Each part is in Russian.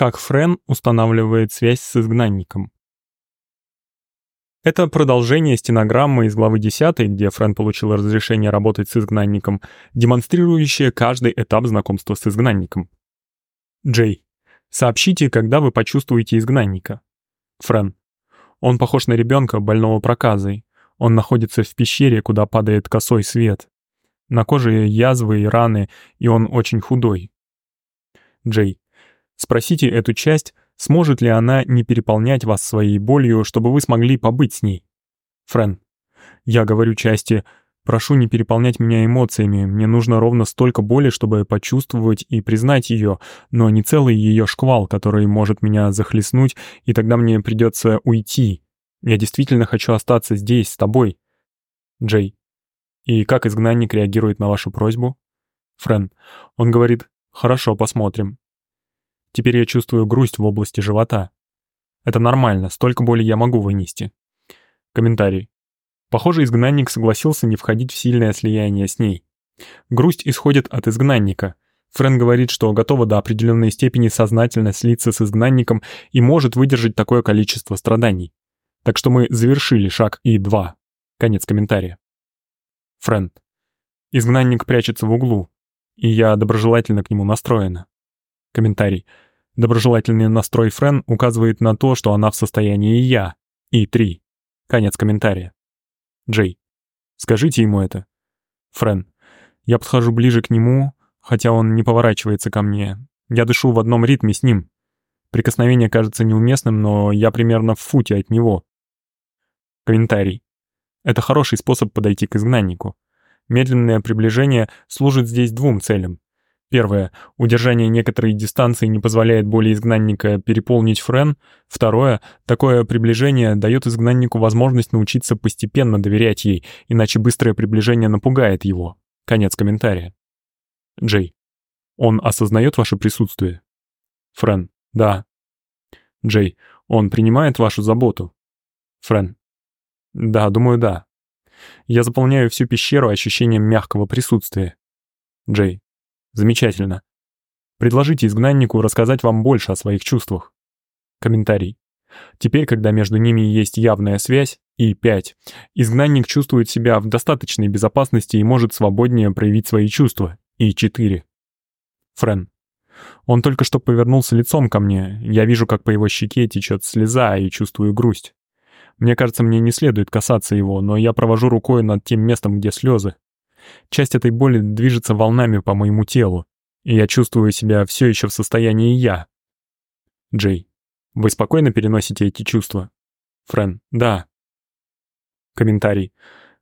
Как Френ устанавливает связь с изгнанником. Это продолжение стенограммы из главы 10, где Френ получил разрешение работать с изгнанником, демонстрирующее каждый этап знакомства с изгнанником. Джей. Сообщите, когда вы почувствуете изгнанника. Френ. Он похож на ребенка, больного проказой. Он находится в пещере, куда падает косой свет. На коже язвы и раны, и он очень худой. Джей. Спросите эту часть, сможет ли она не переполнять вас своей болью, чтобы вы смогли побыть с ней. Френ. Я говорю части, прошу не переполнять меня эмоциями, мне нужно ровно столько боли, чтобы почувствовать и признать ее, но не целый ее шквал, который может меня захлестнуть, и тогда мне придется уйти. Я действительно хочу остаться здесь, с тобой. Джей. И как изгнанник реагирует на вашу просьбу? Френ. Он говорит, хорошо, посмотрим. Теперь я чувствую грусть в области живота. Это нормально, столько боли я могу вынести. Комментарий. Похоже, изгнанник согласился не входить в сильное слияние с ней. Грусть исходит от изгнанника. Френ говорит, что готова до определенной степени сознательно слиться с изгнанником и может выдержать такое количество страданий. Так что мы завершили шаг И2. Конец комментария. Френ. Изгнанник прячется в углу, и я доброжелательно к нему настроена. Комментарий. Доброжелательный настрой Френ указывает на то, что она в состоянии «я» и «три». Конец комментария. Джей. Скажите ему это. Френ. Я подхожу ближе к нему, хотя он не поворачивается ко мне. Я дышу в одном ритме с ним. Прикосновение кажется неуместным, но я примерно в футе от него. Комментарий. Это хороший способ подойти к изгнаннику. Медленное приближение служит здесь двум целям. Первое. Удержание некоторой дистанции не позволяет боли изгнанника переполнить френ. Второе. Такое приближение дает изгнаннику возможность научиться постепенно доверять ей, иначе быстрое приближение напугает его. Конец комментария. Джей. Он осознает ваше присутствие? Френ. Да. Джей. Он принимает вашу заботу? Френ. Да, думаю, да. Я заполняю всю пещеру ощущением мягкого присутствия. Джей. Замечательно. Предложите изгнаннику рассказать вам больше о своих чувствах. Комментарий. Теперь, когда между ними есть явная связь, и 5, изгнанник чувствует себя в достаточной безопасности и может свободнее проявить свои чувства, и 4. Френ. Он только что повернулся лицом ко мне, я вижу, как по его щеке течет слеза и чувствую грусть. Мне кажется, мне не следует касаться его, но я провожу рукой над тем местом, где слезы. Часть этой боли движется волнами по моему телу, и я чувствую себя все еще в состоянии «я». Джей, вы спокойно переносите эти чувства? Френ, да. Комментарий.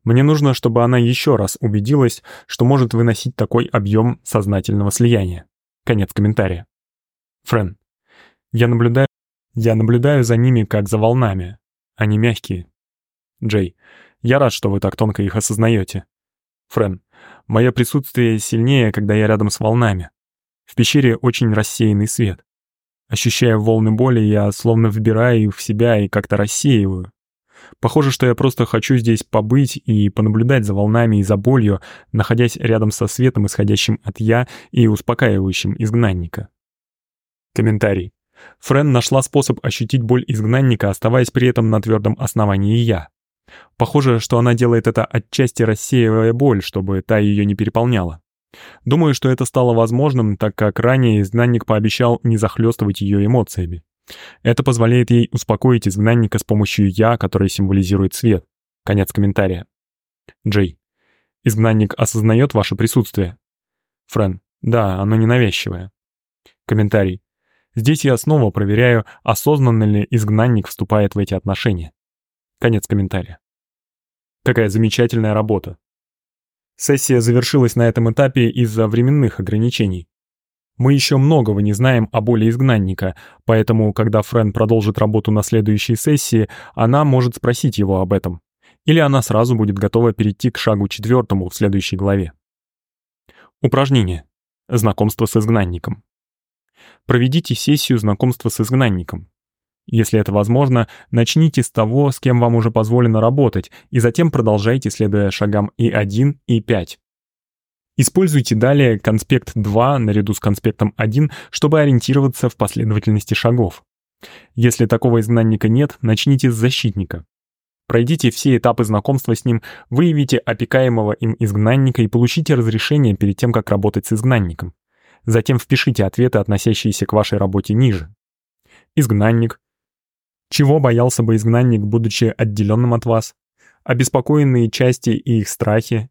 Мне нужно, чтобы она еще раз убедилась, что может выносить такой объем сознательного слияния. Конец комментария. Френ. Я наблюдаю, я наблюдаю за ними, как за волнами. Они мягкие. Джей. Я рад, что вы так тонко их осознаете. Френ, мое присутствие сильнее, когда я рядом с волнами. В пещере очень рассеянный свет. Ощущая волны боли, я словно вбираю их в себя и как-то рассеиваю. Похоже, что я просто хочу здесь побыть и понаблюдать за волнами и за болью, находясь рядом со светом, исходящим от «я» и успокаивающим изгнанника. Комментарий. Френ нашла способ ощутить боль изгнанника, оставаясь при этом на твердом основании «я». Похоже, что она делает это отчасти рассеивая боль, чтобы та ее не переполняла. Думаю, что это стало возможным, так как ранее изгнанник пообещал не захлестывать ее эмоциями. Это позволяет ей успокоить изгнанника с помощью «я», который символизирует свет. Конец комментария. Джей. Изгнанник осознает ваше присутствие? Френ. Да, оно ненавязчивое. Комментарий. Здесь я снова проверяю, осознанно ли изгнанник вступает в эти отношения. Конец комментария. Какая замечательная работа. Сессия завершилась на этом этапе из-за временных ограничений. Мы еще многого не знаем о боли изгнанника, поэтому, когда Френ продолжит работу на следующей сессии, она может спросить его об этом. Или она сразу будет готова перейти к шагу четвертому в следующей главе. Упражнение. Знакомство с изгнанником. Проведите сессию знакомства с изгнанником. Если это возможно, начните с того, с кем вам уже позволено работать, и затем продолжайте, следуя шагам И1 и 5. Используйте далее конспект 2 наряду с конспектом 1, чтобы ориентироваться в последовательности шагов. Если такого изгнанника нет, начните с защитника. Пройдите все этапы знакомства с ним, выявите опекаемого им изгнанника и получите разрешение перед тем, как работать с изгнанником. Затем впишите ответы, относящиеся к вашей работе ниже. Изгнанник. Чего боялся бы изгнанник, будучи отделенным от вас? Обеспокоенные части и их страхи.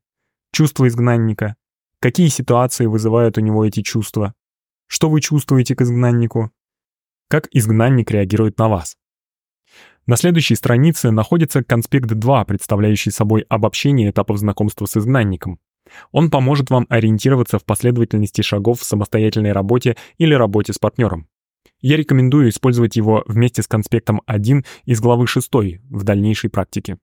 Чувства изгнанника. Какие ситуации вызывают у него эти чувства? Что вы чувствуете к изгнаннику? Как изгнанник реагирует на вас? На следующей странице находится конспект 2, представляющий собой обобщение этапов знакомства с изгнанником. Он поможет вам ориентироваться в последовательности шагов в самостоятельной работе или работе с партнером. Я рекомендую использовать его вместе с конспектом 1 из главы 6 в дальнейшей практике.